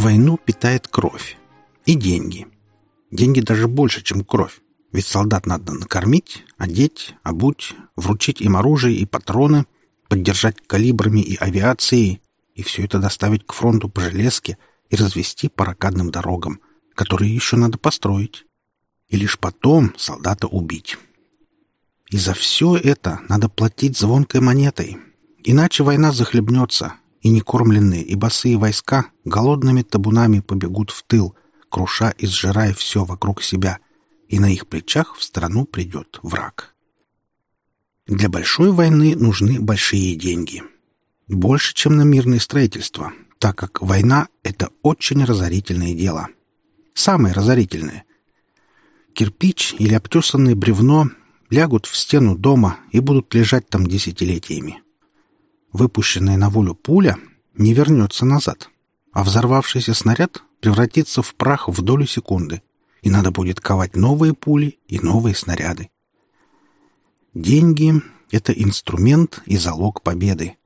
Войну питает кровь. И деньги. Деньги даже больше, чем кровь. Ведь солдат надо накормить, одеть, обуть, вручить им оружие и патроны, поддержать калибрами и авиацией, и все это доставить к фронту по железке и развести по ракадным дорогам, которые еще надо построить. И лишь потом солдата убить. И за все это надо платить звонкой монетой. Иначе война захлебнется, и некормленные и босые войска голодными табунами побегут в тыл, круша и сжирая все вокруг себя, и на их плечах в страну придет враг. Для большой войны нужны большие деньги. Больше, чем на мирное строительство, так как война — это очень разорительное дело. Самое разорительное. Кирпич или обтесанное бревно лягут в стену дома и будут лежать там десятилетиями. Выпущенная на волю пуля не вернется назад, а взорвавшийся снаряд превратится в прах в долю секунды, и надо будет ковать новые пули и новые снаряды. Деньги — это инструмент и залог победы.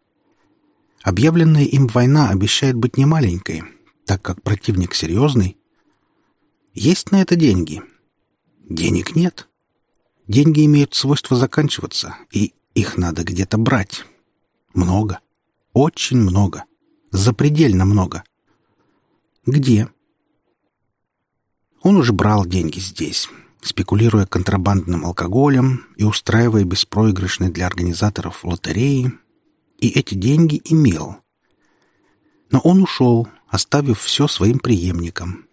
Объявленная им война обещает быть немаленькой, так как противник серьезный. Есть на это деньги? Денег нет. Деньги имеют свойство заканчиваться, и их надо где-то брать. Много. Очень много. Запредельно много. Где? Он уже брал деньги здесь, спекулируя контрабандным алкоголем и устраивая беспроигрышные для организаторов лотереи, и эти деньги имел. Но он ушел, оставив все своим преемникам.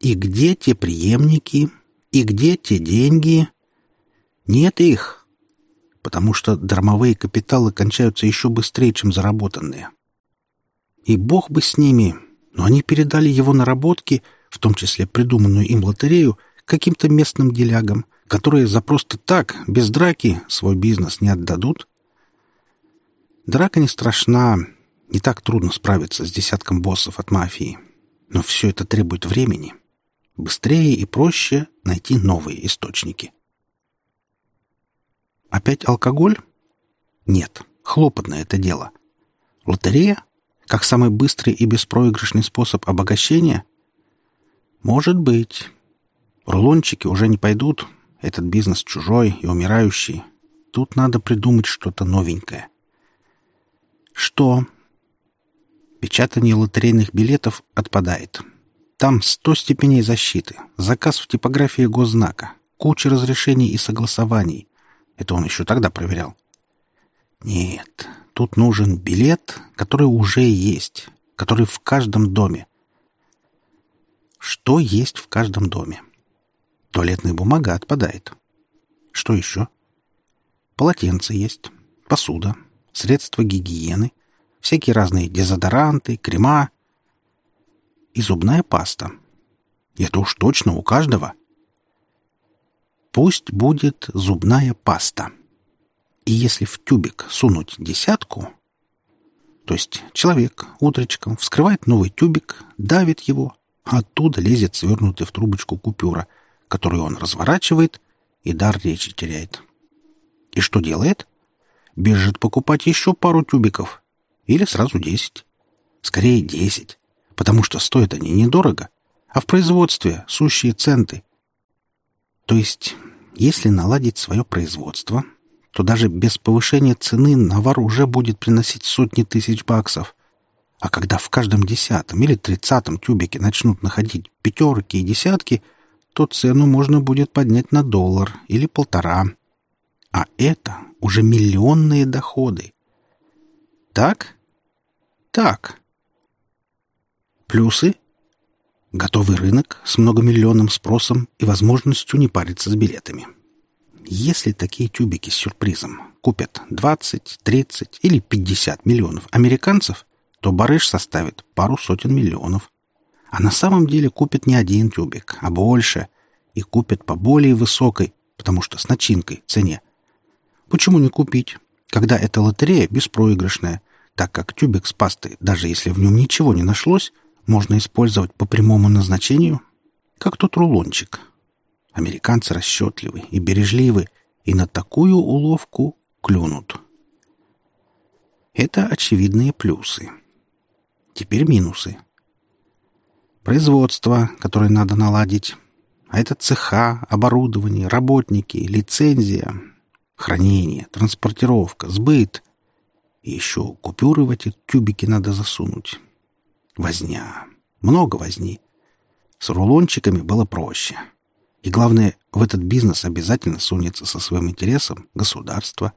И где те преемники? И где те деньги? Нет их, потому что дармовые капиталы кончаются еще быстрее, чем заработанные. И бог бы с ними, но они передали его наработки, в том числе придуманную им лотерею, каким-то местным делягам, которые за просто так, без драки, свой бизнес не отдадут. Драка не страшна, не так трудно справиться с десятком боссов от мафии. Но все это требует времени. Быстрее и проще найти новые источники. Опять алкоголь? Нет, хлопотное это дело. Лотерея? Как самый быстрый и беспроигрышный способ обогащения? Может быть. Рулончики уже не пойдут. Этот бизнес чужой и умирающий. Тут надо придумать что-то новенькое. Что? Печатание лотерейных билетов отпадает. Там сто степеней защиты, заказ в типографии госзнака, куча разрешений и согласований, это он еще тогда проверял. Нет, тут нужен билет, который уже есть, который в каждом доме. Что есть в каждом доме? Туалетная бумага отпадает. Что еще? Полотенце есть, посуда, средства гигиены, всякие разные дезодоранты, крема и зубная паста. Это уж точно у каждого — Пусть будет зубная паста. И если в тюбик сунуть десятку, то есть человек утречком вскрывает новый тюбик, давит его, а оттуда лезет свернутый в трубочку купюра, которую он разворачивает и дар речи теряет. И что делает? Бежит покупать еще пару тюбиков. Или сразу десять. Скорее десять, потому что стоят они недорого, а в производстве сущие центы. То есть если наладить свое производство, то даже без повышения цены навар уже будет приносить сотни тысяч баксов. А когда в каждом десятом или тридцатом тюбике начнут находить пятерки и десятки, то цену можно будет поднять на доллар или полтора. А это уже миллионные доходы. Так? Так. Плюсы? Готовый рынок с многомиллионным спросом и возможностью не париться с билетами. Если такие тюбики с сюрпризом купят 20, 30 или 50 миллионов американцев, то барыш составит пару сотен миллионов. А на самом деле купят не один тюбик, а больше. И купят по более высокой, потому что с начинкой, цене. Почему не купить, когда эта лотерея беспроигрышная, так как тюбик с пастой, даже если в нем ничего не нашлось, можно использовать по прямому назначению, как тот рулончик. Американцы расчетливы и бережливы, и на такую уловку клюнут. Это очевидные плюсы. Теперь минусы. производство, которое надо наладить. А это цеха, оборудование, работники, лицензия, хранение, транспортировка, сбыт. И еще купюры в эти тюбики надо засунуть. Возня. Много возни. С рулончиками было проще. И главное, в этот бизнес обязательно сунется со своим интересом государство.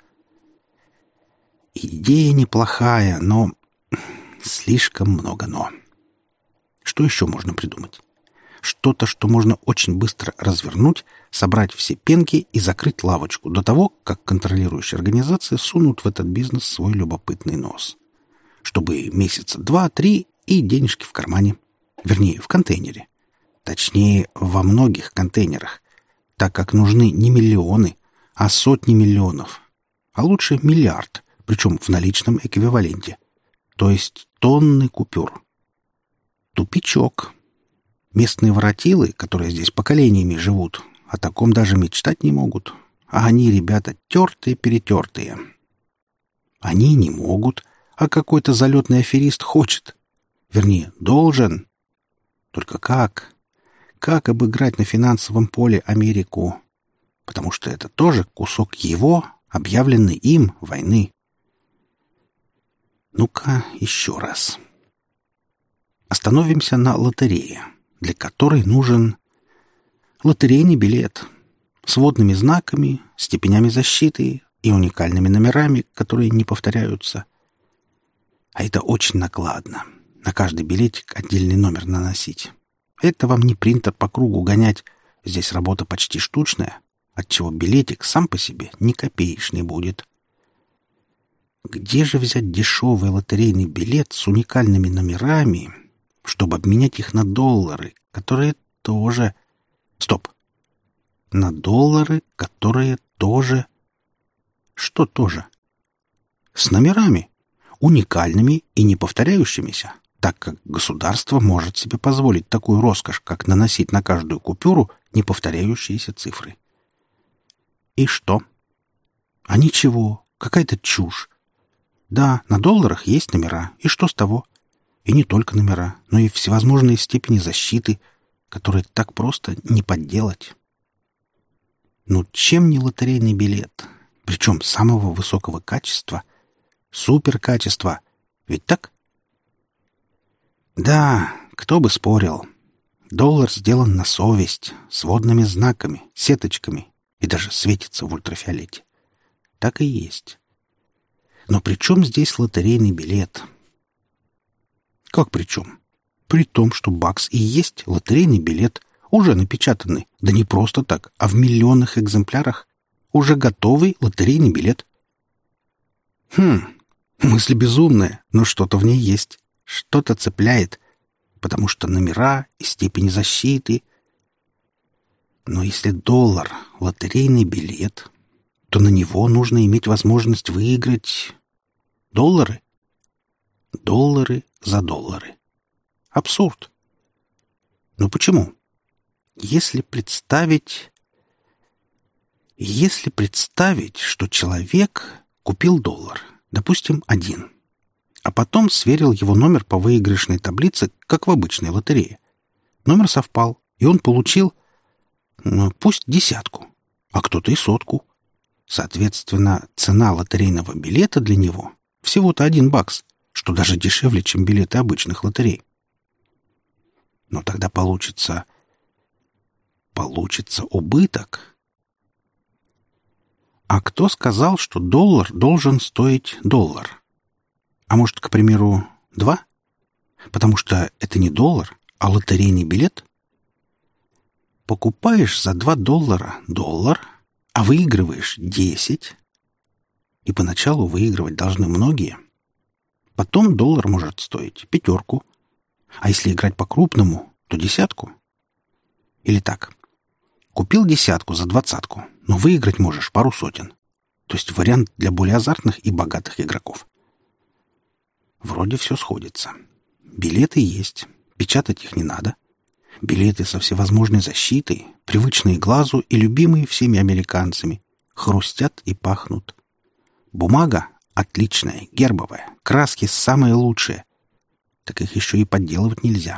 Идея неплохая, но слишком много «но». Что еще можно придумать? Что-то, что можно очень быстро развернуть, собрать все пенки и закрыть лавочку до того, как контролирующие организации сунут в этот бизнес свой любопытный нос. Чтобы месяца два-три и денежки в кармане. Вернее, в контейнере. Точнее, во многих контейнерах, так как нужны не миллионы, а сотни миллионов. А лучше миллиард, причем в наличном эквиваленте. То есть тонны купюр. Тупичок. Местные воротилы, которые здесь поколениями живут, о таком даже мечтать не могут. А они, ребята, тертые-перетертые. Они не могут, а какой-то залетный аферист хочет. Вернее, должен. Только как? Как обыграть на финансовом поле Америку? Потому что это тоже кусок его, объявленной им, войны. Ну-ка, еще раз. Остановимся на лотерее, для которой нужен лотерейный билет с водными знаками, степенями защиты и уникальными номерами, которые не повторяются. А это очень накладно. На каждый билетик отдельный номер наносить. Это вам не принтер по кругу гонять. Здесь работа почти штучная, отчего билетик сам по себе ни копеечный будет. Где же взять дешевый лотерейный билет с уникальными номерами чтобы обменять их на доллары, которые тоже... Стоп. На доллары, которые тоже... Что тоже? С номерами, уникальными и не повторяющимися, так как государство может себе позволить такую роскошь, как наносить на каждую купюру неповторяющиеся цифры. И что? А ничего, какая-то чушь. Да, на долларах есть номера, и что с того? — и не только номера, но и всевозможные степени защиты, которые так просто не подделать. Ну, чем не лотерейный билет? Причем самого высокого качества. Суперкачества. Ведь так? Да, кто бы спорил. Доллар сделан на совесть, с водными знаками, сеточками и даже светится в ультрафиолете. Так и есть. Но при чем здесь лотерейный билет? — как при чем? При том, что бакс и есть лотерейный билет, уже напечатанный, да не просто так, а в миллионных экземплярах, уже готовый лотерейный билет. Хм, мысль безумная, но что-то в ней есть, что-то цепляет, потому что номера и степени защиты. Но если доллар — лотерейный билет, то на него нужно иметь возможность выиграть доллары. Доллары за доллары. Абсурд. Но почему? Если представить... Если представить, что человек купил доллар, допустим, один, а потом сверил его номер по выигрышной таблице, как в обычной лотерее. Номер совпал, и он получил, ну, пусть десятку, а кто-то и сотку. Соответственно, цена лотерейного билета для него всего-то один бакс что даже дешевле, чем билеты обычных лотерей. Но тогда получится... Получится убыток. А кто сказал, что доллар должен стоить доллар? А может, к примеру, два? Потому что это не доллар, а лотерейный билет? Покупаешь за два доллара доллар, а выигрываешь десять. И поначалу выигрывать должны многие — Потом доллар может стоить пятерку. А если играть по-крупному, то десятку. Или так. Купил десятку за двадцатку, но выиграть можешь пару сотен. То есть вариант для более азартных и богатых игроков. Вроде все сходится. Билеты есть, печатать их не надо. Билеты со всевозможной защитой, привычные глазу и любимые всеми американцами, хрустят и пахнут. Бумага Отличная, гербовая, краски самые лучшие. Так их еще и подделывать нельзя.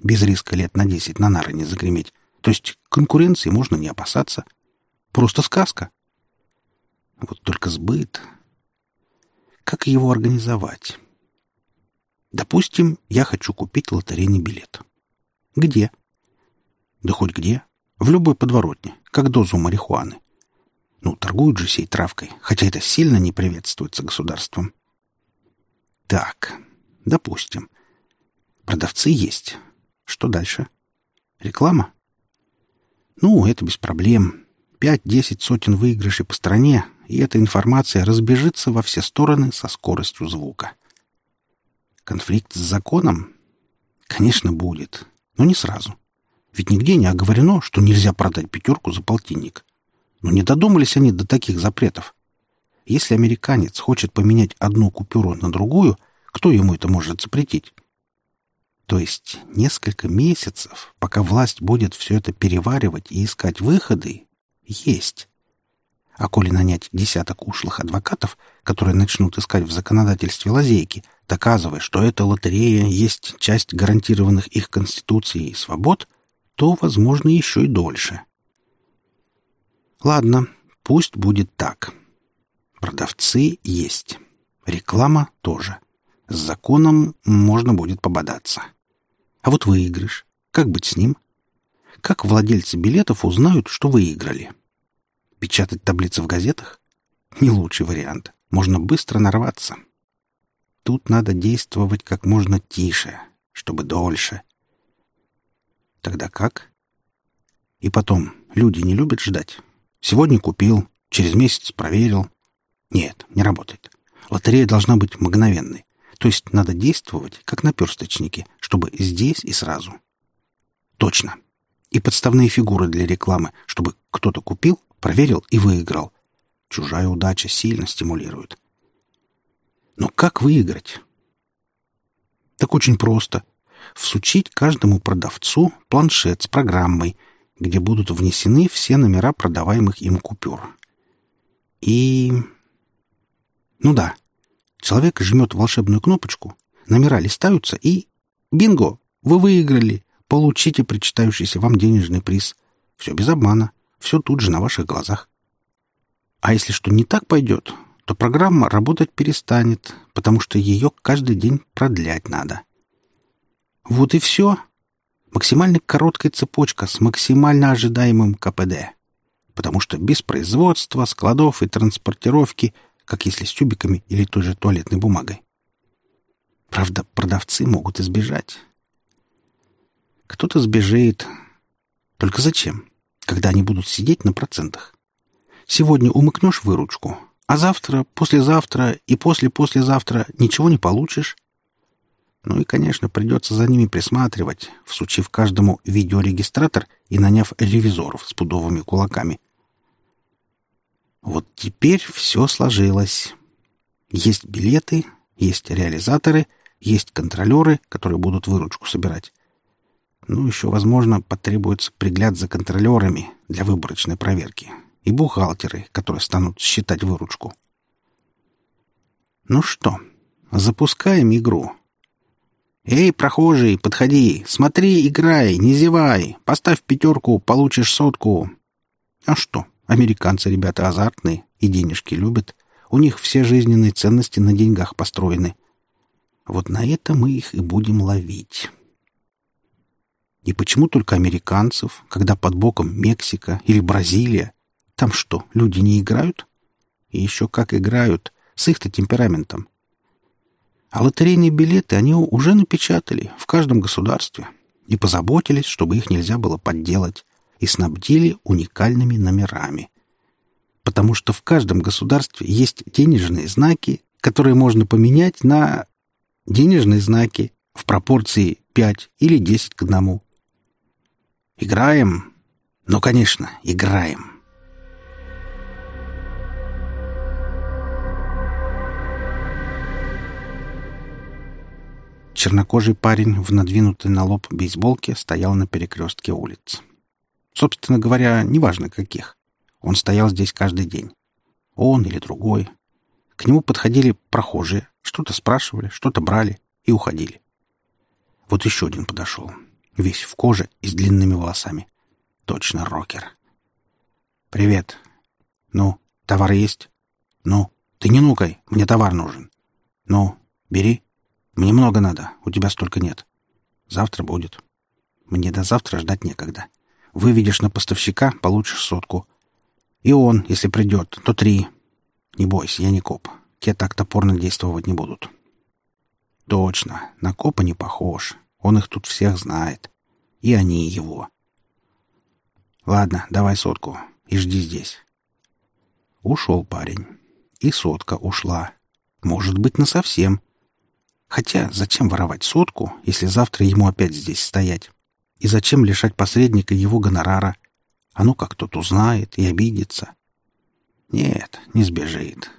без риска лет на десять на нары не загреметь. То есть конкуренции можно не опасаться. Просто сказка. Вот только сбыт. Как его организовать? Допустим, я хочу купить лотерейный билет. Где? Да хоть где. В любой подворотне, как дозу марихуаны. Ну, торгуют же сей травкой, хотя это сильно не приветствуется государством. Так, допустим. Продавцы есть. Что дальше? Реклама? Ну, это без проблем. Пять-десять сотен выигрышей по стране, и эта информация разбежится во все стороны со скоростью звука. Конфликт с законом? Конечно, будет, но не сразу. Ведь нигде не оговорено, что нельзя продать пятерку за полтинник. Но не додумались они до таких запретов. Если американец хочет поменять одну купюру на другую, кто ему это может запретить? То есть несколько месяцев, пока власть будет все это переваривать и искать выходы, есть. А коли нанять десяток ушлых адвокатов, которые начнут искать в законодательстве лазейки, доказывая, что эта лотерея есть часть гарантированных их Конституцией свобод, то, возможно, еще и дольше. Ладно, пусть будет так. Продавцы есть. Реклама тоже. С законом можно будет пободаться. А вот выигрыш. Как быть с ним? Как владельцы билетов узнают, что выиграли? Печатать таблицы в газетах? Не лучший вариант. Можно быстро нарваться. Тут надо действовать как можно тише, чтобы дольше. Тогда как? И потом, люди не любят ждать. Сегодня купил, через месяц проверил. Нет, не работает. Лотерея должна быть мгновенной. То есть надо действовать, как наперсточники, чтобы здесь и сразу. Точно. И подставные фигуры для рекламы, чтобы кто-то купил, проверил и выиграл. Чужая удача сильно стимулирует. Но как выиграть? Так очень просто. Всучить каждому продавцу планшет с программой, где будут внесены все номера продаваемых им купюр. И... Ну да, Человек жмет волшебную кнопочку, номера листаются и... Бинго! Вы выиграли! Получите причитающийся вам денежный приз. Все без обмана. Все тут же на ваших глазах. А если что не так пойдет, то программа работать перестанет, потому что ее каждый день продлять надо. Вот и все. Максимально короткая цепочка с максимально ожидаемым КПД. Потому что без производства, складов и транспортировки – как если с тюбиками или той же туалетной бумагой. Правда, продавцы могут избежать. Кто-то сбежит. Только зачем, когда они будут сидеть на процентах? Сегодня умыкнешь выручку, а завтра, послезавтра и после-послезавтра ничего не получишь. Ну и, конечно, придется за ними присматривать, всучив каждому видеорегистратор и наняв ревизоров с пудовыми кулаками, вот теперь все сложилось. Есть билеты, есть реализаторы, есть контролеры, которые будут выручку собирать. Ну, еще, возможно, потребуется пригляд за контролерами для выборочной проверки и бухгалтеры, которые станут считать выручку. Ну что, запускаем игру. «Эй, прохожий, подходи! Смотри, играй, не зевай! Поставь пятерку, получишь сотку!» А что, Американцы ребята азартные и денежки любят. У них все жизненные ценности на деньгах построены. Вот на это мы их и будем ловить. И почему только американцев, когда под боком Мексика или Бразилия? Там что, люди не играют? И еще как играют, с их-то темпераментом. А лотерейные билеты они уже напечатали в каждом государстве и позаботились, чтобы их нельзя было подделать и снабдили уникальными номерами. Потому что в каждом государстве есть денежные знаки, которые можно поменять на денежные знаки в пропорции 5 или 10 к одному. Играем? Ну, конечно, играем. Чернокожий парень в надвинутой на лоб бейсболке стоял на перекрестке улиц. Собственно говоря, неважно каких. Он стоял здесь каждый день. Он или другой. К нему подходили прохожие, что-то спрашивали, что-то брали и уходили. Вот еще один подошел. Весь в коже и с длинными волосами. Точно рокер. «Привет. Ну, товар есть? Ну, ты не нукай, мне товар нужен. Ну, бери. Мне много надо, у тебя столько нет. Завтра будет. Мне до завтра ждать некогда. Выведешь на поставщика, получишь сотку. И он, если придет, то три. Не бойся, я не коп. Те так топорно действовать не будут. Точно, на копа не похож. Он их тут всех знает. И они его. Ладно, давай сотку и жди здесь. Ушел парень. И сотка ушла. Может быть, насовсем. Хотя зачем воровать сотку, если завтра ему опять здесь стоять? И зачем лишать посредника его гонорара? А ну как тот узнает и обидится. Нет, не сбежит.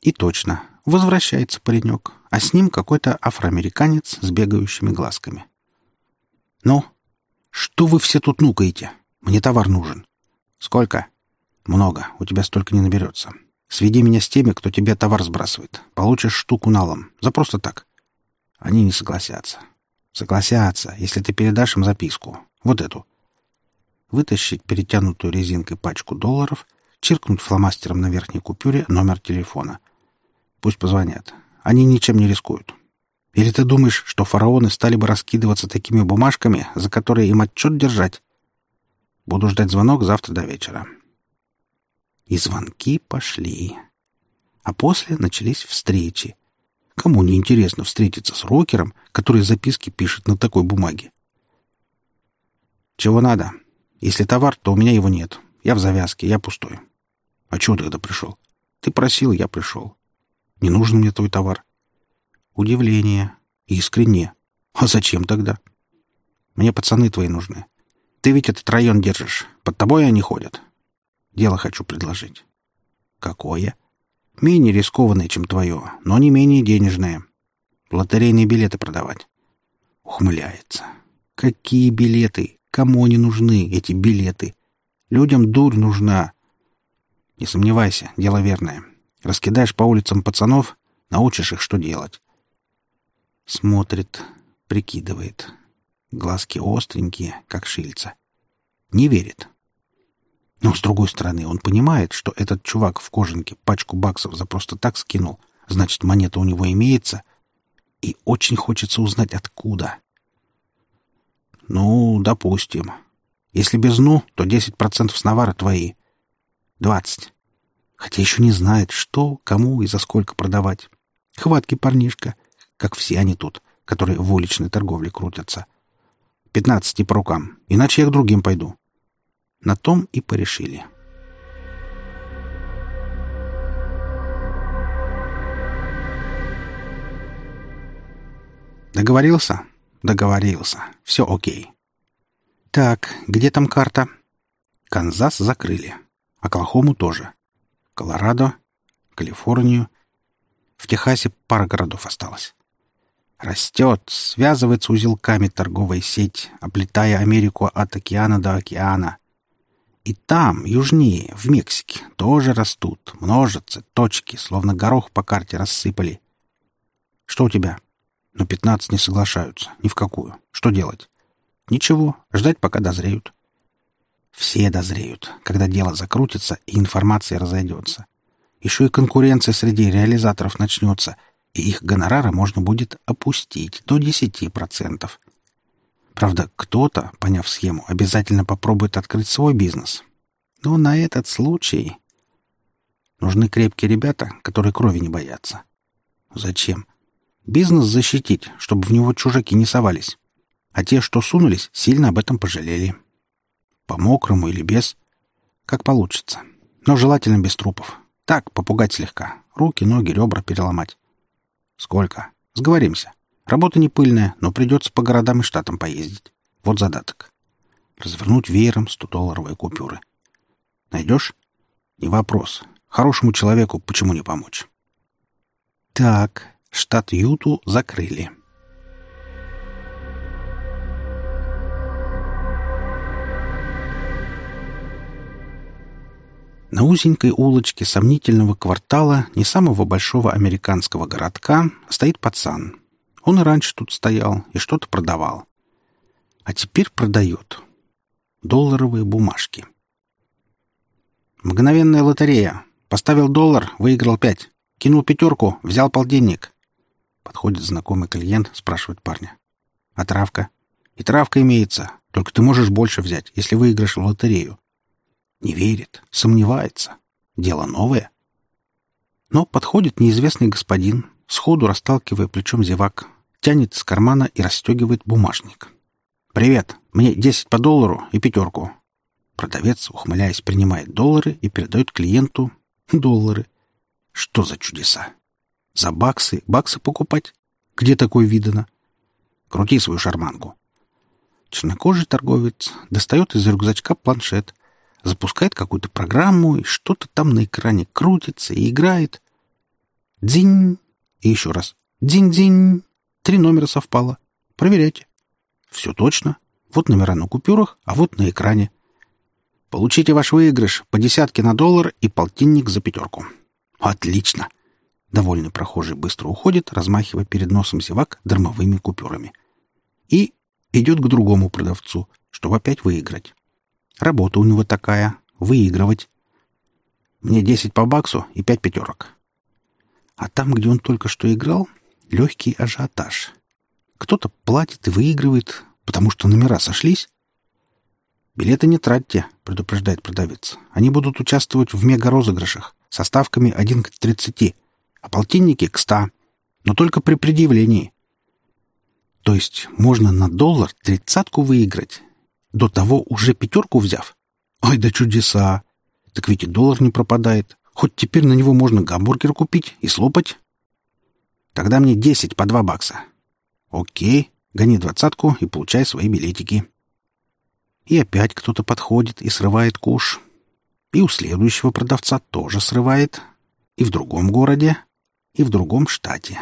И точно, возвращается паренек, а с ним какой-то афроамериканец с бегающими глазками. «Ну, что вы все тут нукаете? Мне товар нужен». «Сколько?» «Много. У тебя столько не наберется. Сведи меня с теми, кто тебе товар сбрасывает. Получишь штуку налом. За просто так». Они не согласятся. Согласятся, если ты передашь им записку. Вот эту. Вытащить перетянутую резинкой пачку долларов, чиркнуть фломастером на верхней купюре номер телефона. Пусть позвонят. Они ничем не рискуют. Или ты думаешь, что фараоны стали бы раскидываться такими бумажками, за которые им отчет держать? Буду ждать звонок завтра до вечера. И звонки пошли. А после начались встречи. Кому не интересно встретиться с рокером, который записки пишет на такой бумаге? Чего надо? Если товар, то у меня его нет. Я в завязке, я пустой. А чего тогда пришел? Ты просил, я пришел. Не нужен мне твой товар. Удивление. Искренне. А зачем тогда? Мне пацаны твои нужны. Ты ведь этот район держишь. Под тобой они ходят. Дело хочу предложить. Какое? Менее рискованное, чем твое, но не менее денежное. Лотерейные билеты продавать. Ухмыляется. Какие билеты? Кому они нужны, эти билеты? Людям дурь нужна. Не сомневайся, дело верное. Раскидаешь по улицам пацанов, научишь их, что делать. Смотрит, прикидывает. Глазки остренькие, как шильца. Не верит. Но, с другой стороны, он понимает, что этот чувак в кожанке пачку баксов за просто так скинул, значит, монета у него имеется, и очень хочется узнать, откуда. Ну, допустим. Если без «ну», то 10% с навара твои. 20 хотя еще не знает, что, кому и за сколько продавать. Хваткий парнишка, как все они тут, которые в уличной торговле крутятся. Пятнадцати по рукам, иначе я к другим пойду. На том и порешили. Договорился? Договорился. Все окей. Так, где там карта? Канзас закрыли. Оклахому тоже. Колорадо, Калифорнию. В Техасе пара городов осталось. Растет, связывается узелками торговая сеть, оплетая Америку от океана до океана. И там, южнее, в Мексике, тоже растут, множатся, точки, словно горох по карте рассыпали. Что у тебя? Но пятнадцать не соглашаются, ни в какую. Что делать? Ничего, ждать, пока дозреют. Все дозреют, когда дело закрутится и информация разойдется. Еще и конкуренция среди реализаторов начнется, и их гонорары можно будет опустить до 10%. Правда, кто-то, поняв схему, обязательно попробует открыть свой бизнес. Но на этот случай нужны крепкие ребята, которые крови не боятся. Зачем? Бизнес защитить, чтобы в него чужаки не совались. А те, что сунулись, сильно об этом пожалели. По-мокрому или без. Как получится. Но желательно без трупов. Так, попугать слегка. Руки, ноги, ребра переломать. Сколько? Сговоримся. Работа не пыльная, но придется по городам и штатам поездить. Вот задаток. Развернуть веером 100-долларовые купюры. Найдешь? Не вопрос. Хорошему человеку почему не помочь? Так, штат Юту закрыли. На узенькой улочке сомнительного квартала не самого большого американского городка стоит пацан. Он и раньше тут стоял и что-то продавал. А теперь продает долларовые бумажки. Мгновенная лотерея. Поставил доллар, выиграл пять. Кинул пятерку, взял полденник. Подходит знакомый клиент, спрашивает парня. А травка? И травка имеется, только ты можешь больше взять, если выиграешь в лотерею. Не верит, сомневается. Дело новое. Но подходит неизвестный господин, сходу расталкивая плечом зевак, тянет из кармана и расстегивает бумажник. «Привет, мне десять по доллару и пятерку». Продавец, ухмыляясь, принимает доллары и передает клиенту доллары. Что за чудеса? За баксы баксы покупать? Где такое видано? Крути свою шарманку. Чернокожий торговец достает из рюкзачка планшет, запускает какую-то программу, и что-то там на экране крутится и играет. Дзинь! И еще раз. Дзинь-дзинь! Три номера совпало. Проверяйте. Все точно. Вот номера на купюрах, а вот на экране. Получите ваш выигрыш по десятке на доллар и полтинник за пятерку. Отлично. Довольный прохожий быстро уходит, размахивая перед носом зевак дармовыми купюрами. И идет к другому продавцу, чтобы опять выиграть. Работа у него такая — выигрывать. Мне десять по баксу и пять пятерок. А там, где он только что играл, легкий ажиотаж. Кто-то платит и выигрывает, потому что номера сошлись. «Билеты не тратьте», — предупреждает продавец. «Они будут участвовать в мега-розыгрышах со ставками 1 к 30, а полтинники к 100, но только при предъявлении». То есть можно на доллар тридцатку выиграть, до того уже пятерку взяв? Ай да чудеса! Так ведь и доллар не пропадает. Хоть теперь на него можно гамбургер купить и слопать. Тогда мне десять по два бакса. Окей, гони двадцатку и получай свои билетики. И опять кто-то подходит и срывает куш. И у следующего продавца тоже срывает. И в другом городе, и в другом штате.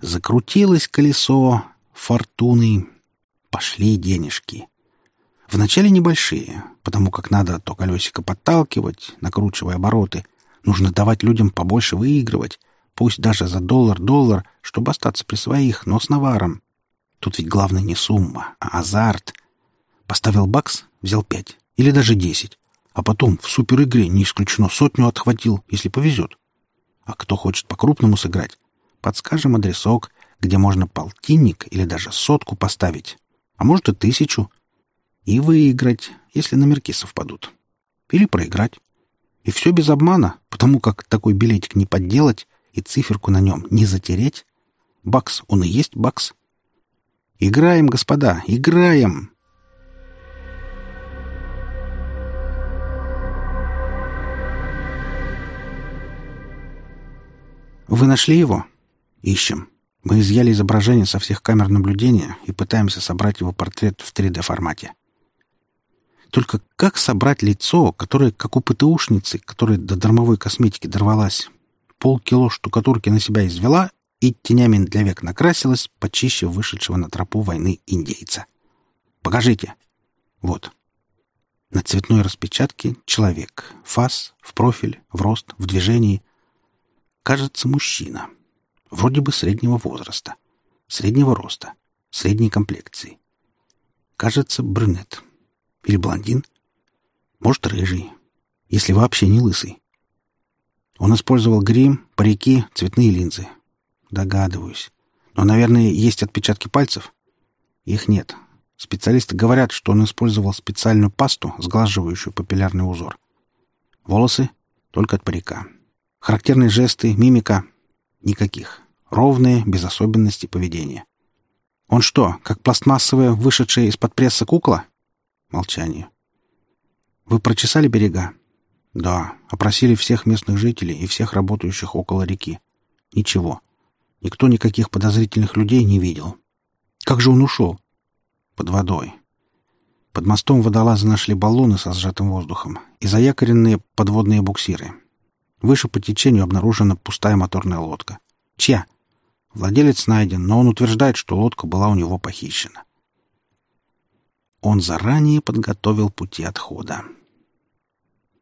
Закрутилось колесо фортуны, Пошли денежки. Вначале небольшие, потому как надо то колесико подталкивать, накручивая обороты. Нужно давать людям побольше выигрывать, пусть даже за доллар-доллар, чтобы остаться при своих, но с наваром. Тут ведь главное не сумма, а азарт. Поставил бакс, взял пять или даже десять, а потом в суперигре не исключено сотню отхватил, если повезет. А кто хочет по-крупному сыграть, подскажем адресок, где можно полтинник или даже сотку поставить а может и тысячу, и выиграть, если номерки совпадут. Или проиграть. И все без обмана, потому как такой билетик не подделать и циферку на нем не затереть. Бакс, он и есть бакс. Играем, господа, играем! Вы нашли его? Ищем. Мы изъяли изображение со всех камер наблюдения и пытаемся собрать его портрет в 3D-формате. Только как собрать лицо, которое, как у ПТУшницы, которая до дармовой косметики дорвалась, полкило штукатурки на себя извела и тенями для век накрасилась, почище вышедшего на тропу войны индейца? Покажите. Вот. На цветной распечатке человек. Фас, в профиль, в рост, в движении. Кажется, мужчина. — Вроде бы среднего возраста, среднего роста, средней комплекции. Кажется, брюнет. Или блондин. Может, рыжий. Если вообще не лысый. Он использовал грим, парики, цветные линзы. Догадываюсь. Но, наверное, есть отпечатки пальцев? Их нет. Специалисты говорят, что он использовал специальную пасту, сглаживающую папиллярный узор. Волосы — только от парика. Характерные жесты, мимика Никаких. Ровные, без особенностей поведения. Он что, как пластмассовая, вышедшая из-под пресса кукла? Молчание. Вы прочесали берега? Да. Опросили всех местных жителей и всех работающих около реки. Ничего. Никто никаких подозрительных людей не видел. Как же он ушел? Под водой. Под мостом водолазы нашли баллоны со сжатым воздухом и заякоренные подводные буксиры. Выше по течению обнаружена пустая моторная лодка. Чья? Владелец найден, но он утверждает, что лодка была у него похищена. Он заранее подготовил пути отхода.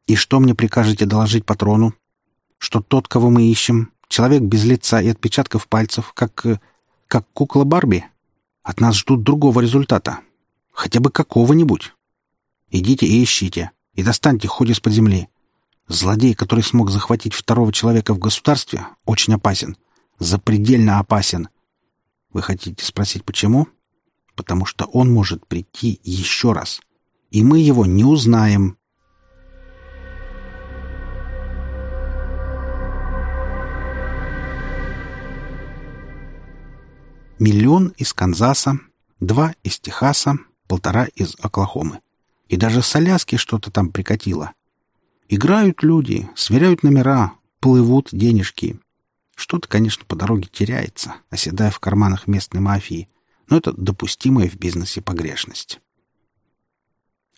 «И что мне прикажете доложить патрону? Что тот, кого мы ищем, человек без лица и отпечатков пальцев, как... как кукла Барби? От нас ждут другого результата. Хотя бы какого-нибудь. Идите и ищите, и достаньте хоть из-под земли. Злодей, который смог захватить второго человека в государстве, очень опасен. Запредельно опасен. Вы хотите спросить, почему? Потому что он может прийти еще раз. И мы его не узнаем. Миллион из Канзаса, два из Техаса, полтора из Оклахомы. И даже с Аляски что-то там прикатило. Играют люди, сверяют номера, плывут денежки. Что-то, конечно, по дороге теряется, оседая в карманах местной мафии, но это допустимая в бизнесе погрешность.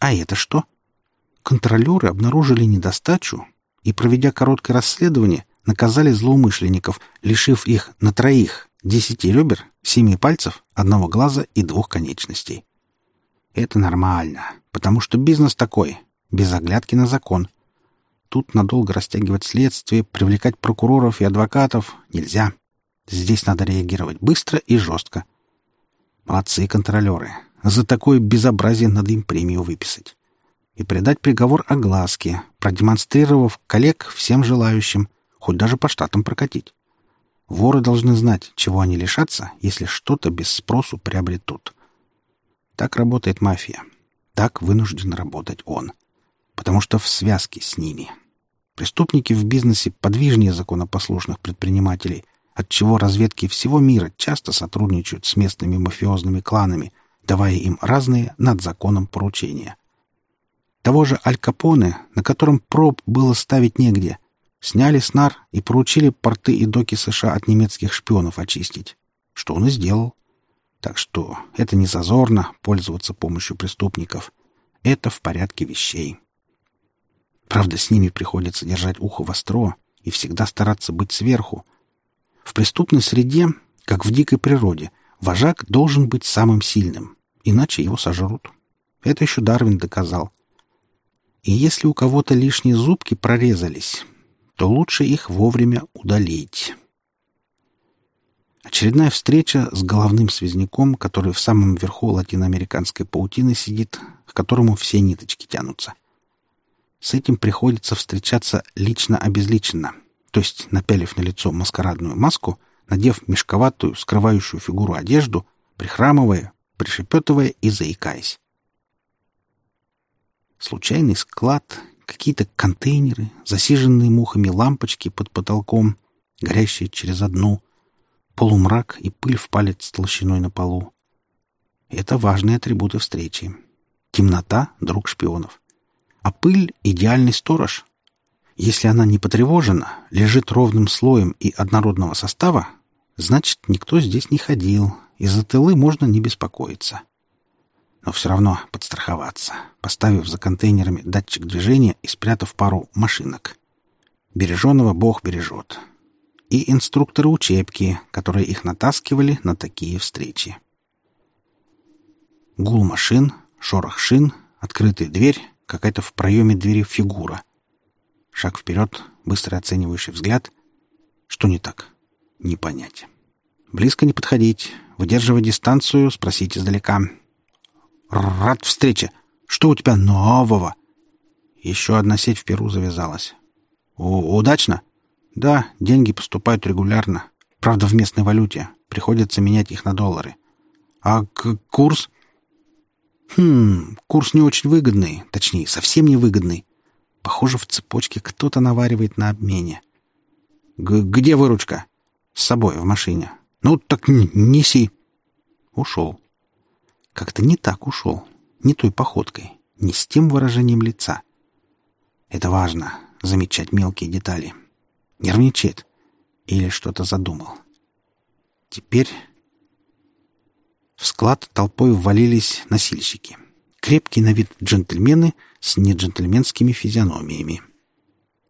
А это что? Контролеры обнаружили недостачу и, проведя короткое расследование, наказали злоумышленников, лишив их на троих десяти ребер, семи пальцев, одного глаза и двух конечностей. Это нормально, потому что бизнес такой, без оглядки на закон. Тут надолго растягивать следствие, привлекать прокуроров и адвокатов нельзя. Здесь надо реагировать быстро и жестко. Молодцы контролеры. За такое безобразие надо им премию выписать. И придать приговор огласке, продемонстрировав коллег всем желающим, хоть даже по штатам прокатить. Воры должны знать, чего они лишатся, если что-то без спросу приобретут. Так работает мафия. Так вынужден работать он. Потому что в связке с ними. Преступники в бизнесе подвижнее законопослушных предпринимателей, отчего разведки всего мира часто сотрудничают с местными мафиозными кланами, давая им разные над законом поручения. Того же Аль Капоне, на котором проб было ставить негде — Сняли снар и поручили порты и доки США от немецких шпионов очистить. Что он и сделал. Так что это не зазорно пользоваться помощью преступников. Это в порядке вещей. Правда, с ними приходится держать ухо востро и всегда стараться быть сверху. В преступной среде, как в дикой природе, вожак должен быть самым сильным, иначе его сожрут. Это еще Дарвин доказал. И если у кого-то лишние зубки прорезались, то лучше их вовремя удалить. Очередная встреча с головным связняком, который в самом верху латиноамериканской паутины сидит, к которому все ниточки тянутся. С этим приходится встречаться лично-обезличенно, то есть напялив на лицо маскарадную маску, надев мешковатую, скрывающую фигуру одежду, прихрамывая, пришепетывая и заикаясь. Случайный склад, какие-то контейнеры, засиженные мухами лампочки под потолком, горящие через одну, полумрак и пыль в палец толщиной на полу. Это важные атрибуты встречи. Темнота — друг шпионов. А пыль — идеальный сторож. Если она не потревожена, лежит ровным слоем и однородного состава, значит, никто здесь не ходил, и за тылы можно не беспокоиться но все равно подстраховаться, поставив за контейнерами датчик движения и спрятав пару машинок. Береженого Бог бережет. И инструкторы учебки, которые их натаскивали на такие встречи. Гул машин, шорох шин, открытая дверь, какая-то в проеме двери фигура. Шаг вперед, быстрый оценивающий взгляд. Что не так? Не понять. Близко не подходить, выдерживать дистанцию, спросить издалека — Рад встрече. Что у тебя нового? Еще одна сеть в Перу завязалась. Удачно? Да, деньги поступают регулярно. Правда, в местной валюте. Приходится менять их на доллары. А курс? Хм, курс не очень выгодный. Точнее, совсем не выгодный. Похоже, в цепочке кто-то наваривает на обмене. Г где выручка? С собой, в машине. Ну, так неси. Ушел. Как-то не так ушел, не той походкой, не с тем выражением лица. Это важно — замечать мелкие детали. Нервничает или что-то задумал. Теперь в склад толпой ввалились носильщики. Крепкие на вид джентльмены с неджентльменскими физиономиями.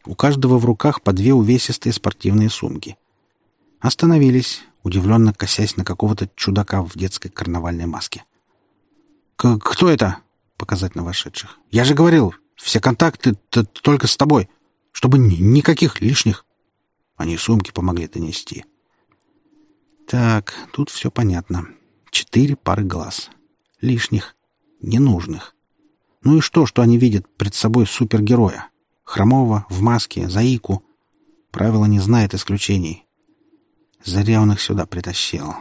У каждого в руках по две увесистые спортивные сумки. Остановились, удивленно косясь на какого-то чудака в детской карнавальной маске. «Кто это?» — показать на вошедших. «Я же говорил, все контакты только с тобой, чтобы никаких лишних». Они сумки помогли донести. «Так, тут все понятно. Четыре пары глаз. Лишних, ненужных. Ну и что, что они видят пред собой супергероя? Хромого, в маске, заику. Правило не знает исключений. Зря он их сюда притащил.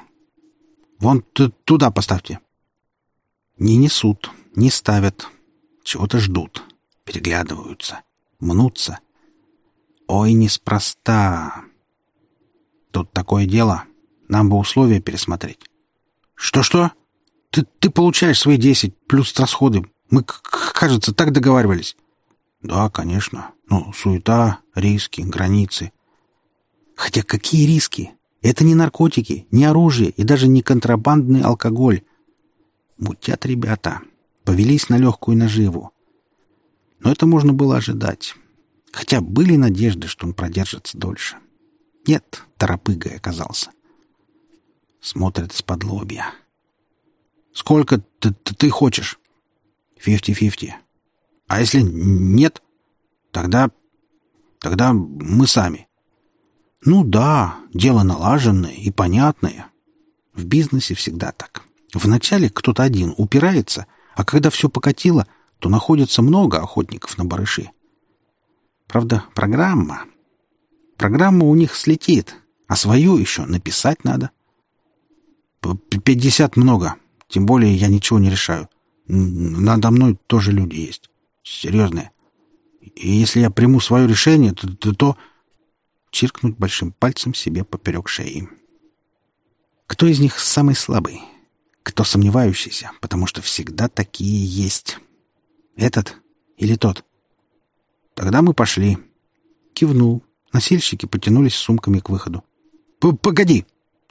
Вон туда поставьте. Не несут, не ставят. Чего-то ждут. Переглядываются. Мнутся. Ой, неспроста. Тут такое дело. Нам бы условия пересмотреть. Что-что? Ты, ты получаешь свои десять плюс расходы. Мы, кажется, так договаривались. Да, конечно. Ну, суета, риски, границы. Хотя какие риски? Это не наркотики, не оружие и даже не контрабандный алкоголь. Мутят ребята. Повелись на легкую наживу. Но это можно было ожидать. Хотя были надежды, что он продержится дольше. Нет, торопыгой оказался. Смотрит из-под лобья. «Сколько ты, ты, ты хочешь?» «Фифти-фифти». «А если нет?» «Тогда... тогда мы сами». «Ну да, дело налаженное и понятное. В бизнесе всегда так. Вначале кто-то один упирается, а когда все покатило, то находится много охотников на барыши. Правда, программа... Программа у них слетит, а свою еще написать надо. Пятьдесят много. Тем более я ничего не решаю. Надо мной тоже люди есть. Серьезные. И если я приму свое решение, то, то, то... Чиркнуть большим пальцем себе поперек шеи. Кто из них самый слабый? Кто сомневающийся? Потому что всегда такие есть. Этот или тот? Тогда мы пошли. Кивнул. Носильщики потянулись сумками к выходу. «Погоди!»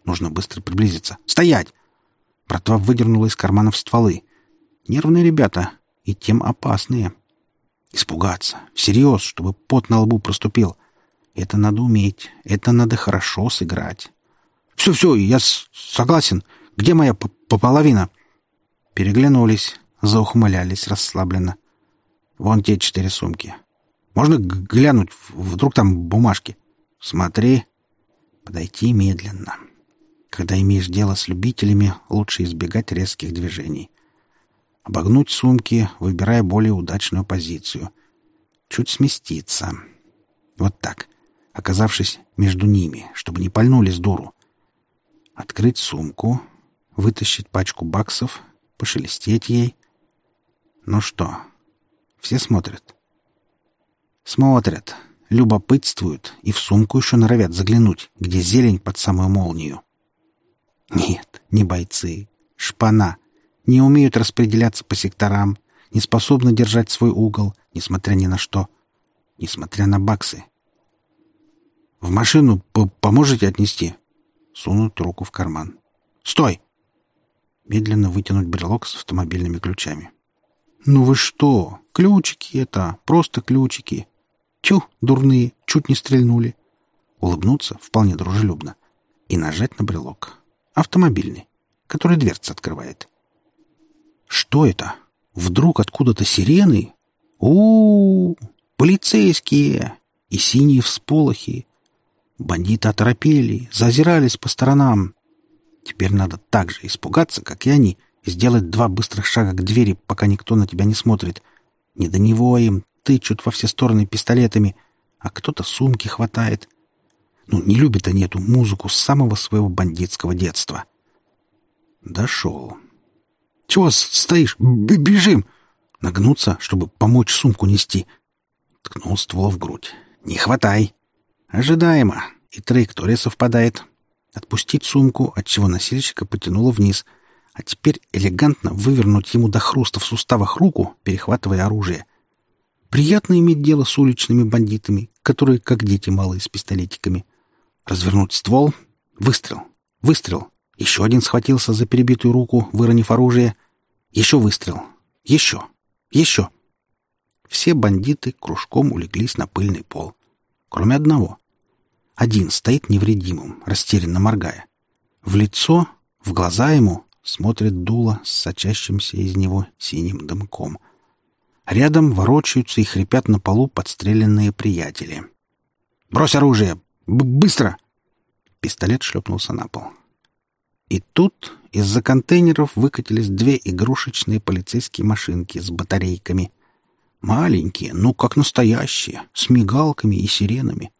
Нужно быстро приблизиться. «Стоять!» Братва выдернула из карманов стволы. Нервные ребята. И тем опасные. Испугаться. Всерьез, чтобы пот на лбу проступил. Это надо уметь. Это надо хорошо сыграть. «Все-все, я согласен. Где моя половина?» Переглянулись, заухмылялись расслабленно. «Вон те четыре сумки. Можно глянуть? Вдруг там бумажки?» «Смотри. Подойти медленно». Когда имеешь дело с любителями, лучше избегать резких движений. Обогнуть сумки, выбирая более удачную позицию. Чуть сместиться. Вот так, оказавшись между ними, чтобы не пальнули с дуру. Открыть сумку, вытащить пачку баксов, пошелестеть ей. Ну что, все смотрят? Смотрят, любопытствуют и в сумку еще норовят заглянуть, где зелень под самую молнию. Нет, не бойцы. Шпана. Не умеют распределяться по секторам, не способны держать свой угол, несмотря ни на что. Несмотря на баксы. «В машину поможете отнести?» Сунуть руку в карман. «Стой!» Медленно вытянуть брелок с автомобильными ключами. «Ну вы что? Ключики это! Просто ключики! Тю, дурные, чуть не стрельнули!» Улыбнуться вполне дружелюбно и нажать на брелок. Автомобильный, который дверца открывает. Что это? Вдруг откуда-то сирены? у, -у, -у Полицейские! И синие всполохи. Бандиты оторопели, зазирались по сторонам. Теперь надо так же испугаться, как и они, и сделать два быстрых шага к двери, пока никто на тебя не смотрит. Не до него им, тычут во все стороны пистолетами, а кто-то сумки хватает. Ну, не любят они эту музыку с самого своего бандитского детства. Дошел. Чего стоишь? Бежим! Нагнуться, чтобы помочь сумку нести. Ткнул ствол в грудь. Не хватай. Ожидаемо. И траектория совпадает. Отпустить сумку, отчего носильщика потянуло вниз, а теперь элегантно вывернуть ему до хруста в суставах руку, перехватывая оружие. Приятно иметь дело с уличными бандитами, которые как дети малые с пистолетиками. Развернуть ствол. Выстрел. Выстрел. Еще один схватился за перебитую руку, выронив оружие. Еще выстрел. Еще. Еще. Все бандиты кружком улеглись на пыльный пол. Кроме одного. Один стоит невредимым, растерянно моргая. В лицо, в глаза ему смотрит дуло с сочащимся из него синим дымком. Рядом ворочаются и хрипят на полу подстреленные приятели. «Брось оружие! Б Быстро!» Пистолет шлепнулся на пол. И тут из-за контейнеров выкатились две игрушечные полицейские машинки с батарейками. Маленькие, ну как настоящие, с мигалками и сиренами.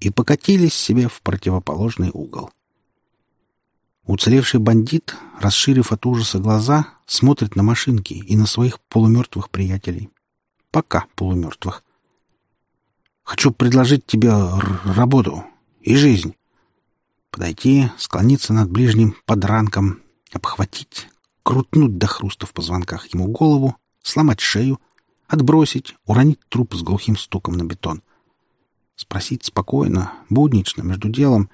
И покатились себе в противоположный угол. Уцелевший бандит, расширив от ужаса глаза, смотрит на машинки и на своих полумертвых приятелей. Пока полумертвых. «Хочу предложить тебе работу и жизнь». Подойти, склониться над ближним подранком, обхватить, крутнуть до хруста в позвонках ему голову, сломать шею, отбросить, уронить труп с глухим стуком на бетон. Спросить спокойно, буднично, между делом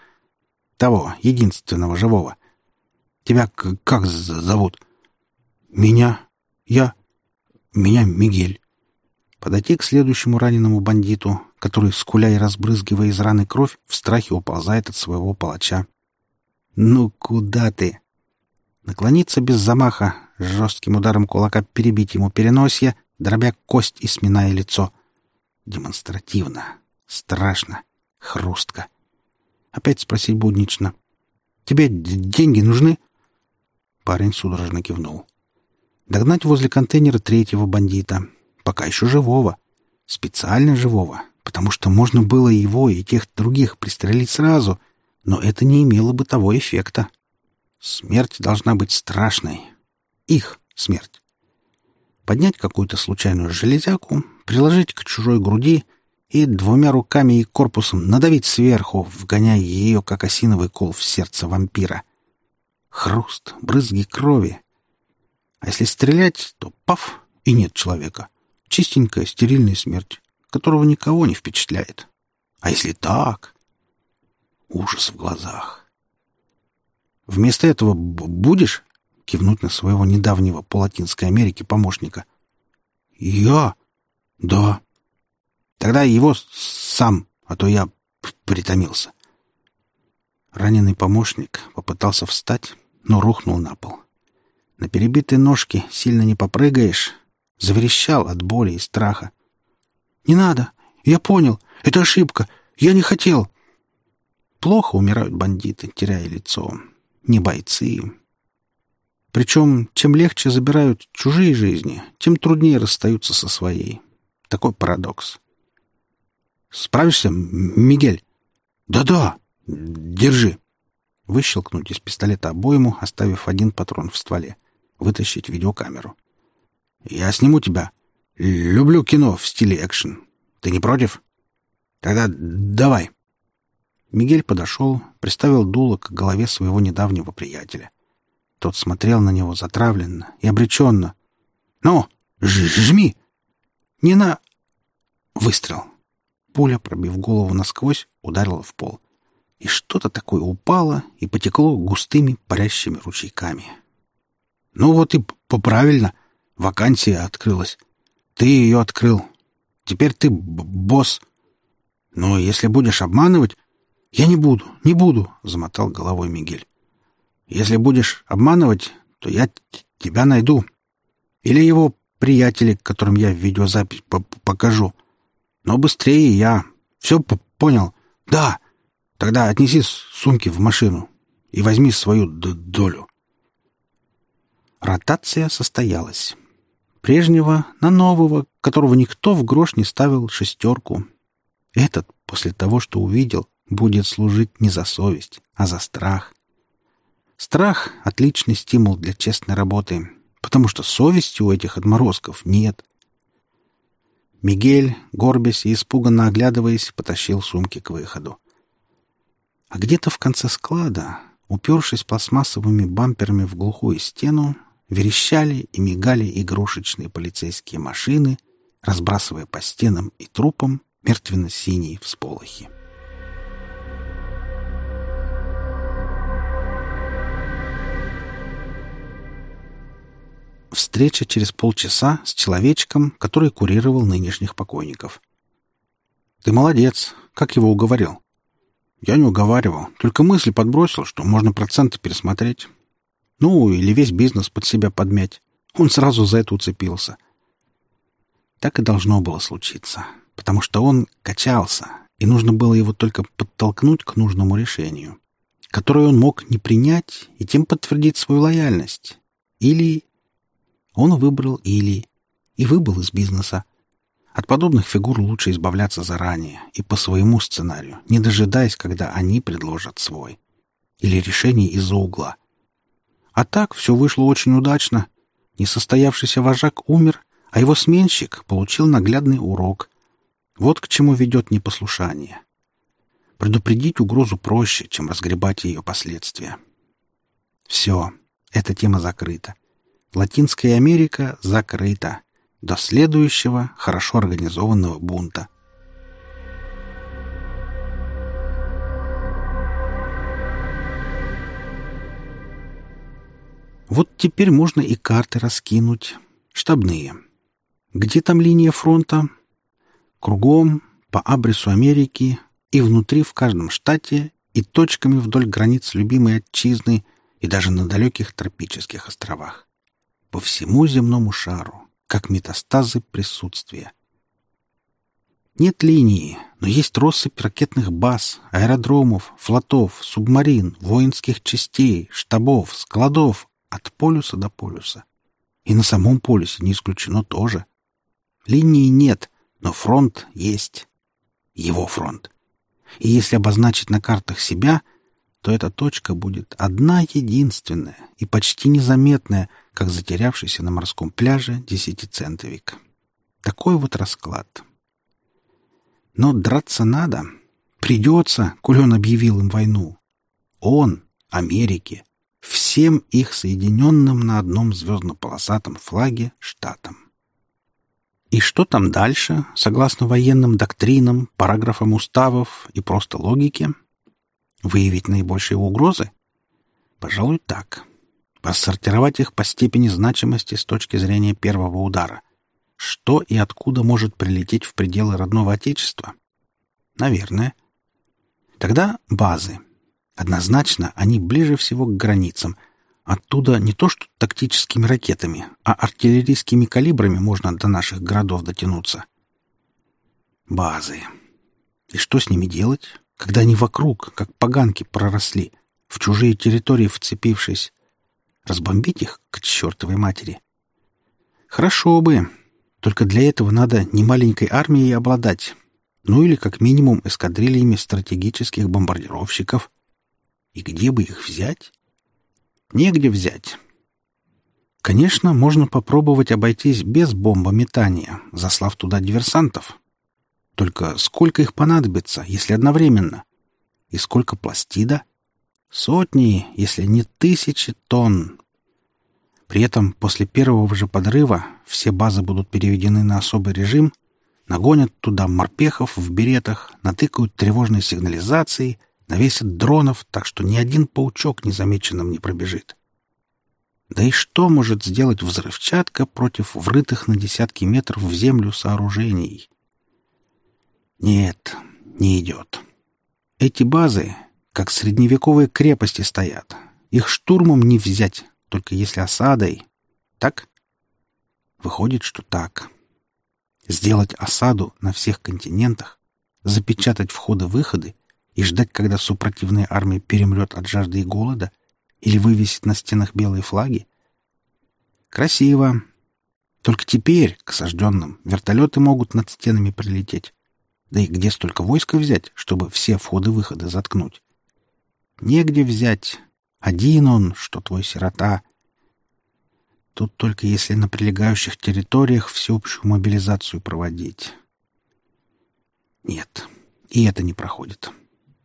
того, единственного живого. Тебя как зовут? Меня? Я? Меня Мигель. Подойти к следующему раненому бандиту, который, скуля и разбрызгивая из раны кровь, в страхе уползает от своего палача. «Ну куда ты?» Наклониться без замаха, жестким ударом кулака перебить ему переносье, дробя кость и сминая лицо. Демонстративно, страшно, хрустко. Опять спросить буднично. «Тебе деньги нужны?» Парень судорожно кивнул. Догнать возле контейнера третьего бандита. Пока еще живого. Специально живого. Потому что можно было его и тех других пристрелить сразу. Но это не имело бы того эффекта. Смерть должна быть страшной. Их смерть. Поднять какую-то случайную железяку, приложить к чужой груди и двумя руками и корпусом надавить сверху, вгоняя ее, как осиновый кол, в сердце вампира. Хруст, брызги крови. А если стрелять, то паф, и нет человека. Чистенькая, стерильная смерть, которого никого не впечатляет. А если так? Ужас в глазах. Вместо этого будешь кивнуть на своего недавнего по Латинской Америке помощника? Я? Да. Тогда его сам, а то я притомился. Раненый помощник попытался встать, но рухнул на пол. На перебитой ножке сильно не попрыгаешь. Заверещал от боли и страха. «Не надо! Я понял! Это ошибка! Я не хотел!» Плохо умирают бандиты, теряя лицо. Не бойцы. Причем, чем легче забирают чужие жизни, тем труднее расстаются со своей. Такой парадокс. «Справишься, Мигель?» «Да-да!» «Держи!» Выщелкнуть из пистолета обойму, оставив один патрон в стволе. Вытащить видеокамеру. «Я сниму тебя. Люблю кино в стиле экшен. Ты не против?» «Тогда давай!» Мигель подошел, приставил дуло к голове своего недавнего приятеля. Тот смотрел на него затравленно и обреченно. «Ну, жми!» «Не на...» Выстрел. Пуля, пробив голову насквозь, ударила в пол и что-то такое упало и потекло густыми парящими ручейками. «Ну вот и поправильно. Вакансия открылась. Ты ее открыл. Теперь ты босс. Но если будешь обманывать...» «Я не буду, не буду», — замотал головой Мигель. «Если будешь обманывать, то я тебя найду. Или его приятели, которым я видеозапись покажу. Но быстрее я. Все понял? Да!» Тогда отнеси сумки в машину и возьми свою долю. Ротация состоялась. Прежнего на нового, которого никто в грош не ставил шестерку. Этот, после того, что увидел, будет служить не за совесть, а за страх. Страх — отличный стимул для честной работы, потому что совести у этих отморозков нет. Мигель, горбясь и испуганно оглядываясь, потащил сумки к выходу. А где-то в конце склада, упершись пластмассовыми бамперами в глухую стену, верещали и мигали игрушечные полицейские машины, разбрасывая по стенам и трупам мертвенно-синие всполохи. Встреча через полчаса с человечком, который курировал нынешних покойников. «Ты молодец. Как его уговорил?» Я не уговаривал, только мысль подбросил, что можно проценты пересмотреть. Ну, или весь бизнес под себя подмять. Он сразу за это уцепился. Так и должно было случиться, потому что он качался, и нужно было его только подтолкнуть к нужному решению. которую он мог не принять и тем подтвердить свою лояльность. Или... Он выбрал или... И выбыл из бизнеса. От подобных фигур лучше избавляться заранее и по своему сценарию, не дожидаясь, когда они предложат свой. Или решение из-за угла. А так все вышло очень удачно. Несостоявшийся вожак умер, а его сменщик получил наглядный урок. Вот к чему ведет непослушание. Предупредить угрозу проще, чем разгребать ее последствия. Все, эта тема закрыта. Латинская Америка закрыта. До следующего хорошо организованного бунта. Вот теперь можно и карты раскинуть. Штабные. Где там линия фронта? Кругом, по абрису Америки и внутри в каждом штате и точками вдоль границ любимой отчизны и даже на далеких тропических островах. По всему земному шару, как метастазы присутствия. Нет линии, но есть россыпь ракетных баз, аэродромов, флотов, субмарин, воинских частей, штабов, складов от полюса до полюса. И на самом полюсе не исключено тоже. Линии нет, но фронт есть. Его фронт. И если обозначить на картах себя, то эта точка будет одна единственная и почти незаметная, как затерявшийся на морском пляже десятицентовик. Такой вот расклад. Но драться надо. Придется, коль он объявил им войну. Он, Америке, всем их соединенным на одном звездно-полосатом флаге штатам. И что там дальше, согласно военным доктринам, параграфам уставов и просто логике? Выявить наибольшие угрозы? Пожалуй, так. Рассортировать их по степени значимости с точки зрения первого удара. Что и откуда может прилететь в пределы родного Отечества? Наверное. Тогда базы. Однозначно, они ближе всего к границам — Оттуда не то что тактическими ракетами, а артиллерийскими калибрами можно до наших городов дотянуться. Базы. И что с ними делать, когда они вокруг, как поганки, проросли, в чужие территории вцепившись? Разбомбить их к чертовой матери? Хорошо бы. Только для этого надо не маленькой армией обладать. Ну или как минимум эскадрильями стратегических бомбардировщиков. И где бы их взять? негде взять. Конечно, можно попробовать обойтись без бомбометания, заслав туда диверсантов. Только сколько их понадобится, если одновременно? И сколько пластида? Сотни, если не тысячи тонн. При этом после первого же подрыва все базы будут переведены на особый режим, нагонят туда морпехов в беретах, натыкают тревожной сигнализацией — навесят дронов, так что ни один паучок незамеченным не пробежит. Да и что может сделать взрывчатка против врытых на десятки метров в землю сооружений? Нет, не идет. Эти базы, как средневековые крепости, стоят. Их штурмом не взять, только если осадой. Так? Выходит, что так. Сделать осаду на всех континентах, запечатать входы-выходы и ждать, когда супротивная армия перемрет от жажды и голода, или вывесит на стенах белые флаги? Красиво. Только теперь, к осажденным, вертолеты могут над стенами прилететь. Да и где столько войска взять, чтобы все входы-выходы заткнуть? Негде взять. Один он, что твой сирота. Тут только если на прилегающих территориях всеобщую мобилизацию проводить. Нет, и это не проходит.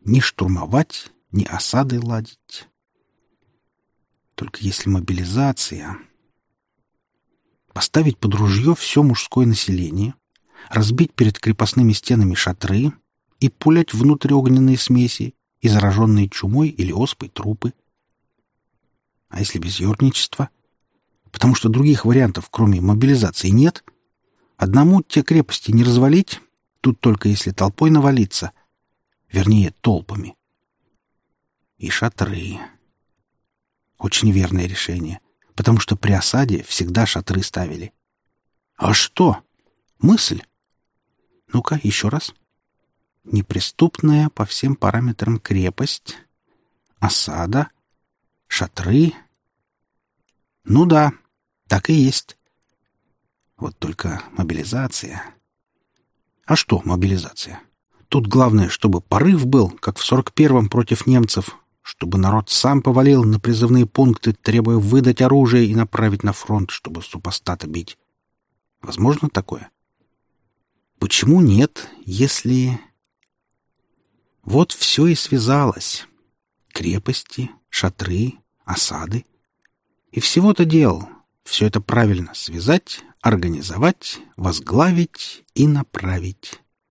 Ни штурмовать, ни осады ладить. Только если мобилизация... Поставить под ружье все мужское население, разбить перед крепостными стенами шатры и пулять внутрь огненные смеси и зараженные чумой или оспой трупы. А если без юрничества? Потому что других вариантов, кроме мобилизации, нет. Одному те крепости не развалить, тут только если толпой навалиться — Вернее, толпами. И шатры. Очень верное решение, потому что при осаде всегда шатры ставили. А что? Мысль? Ну-ка, еще раз. Неприступная по всем параметрам крепость. осада, шатры. Ну да, так и есть. Вот только мобилизация. А что мобилизация? Тут главное, чтобы порыв был, как в 41-м против немцев, чтобы народ сам повалил на призывные пункты, требуя выдать оружие и направить на фронт, чтобы супостата бить. Возможно такое? Почему нет, если... Вот все и связалось. Крепости, шатры, осады. И всего-то дел. Все это правильно связать, организовать, возглавить и направить.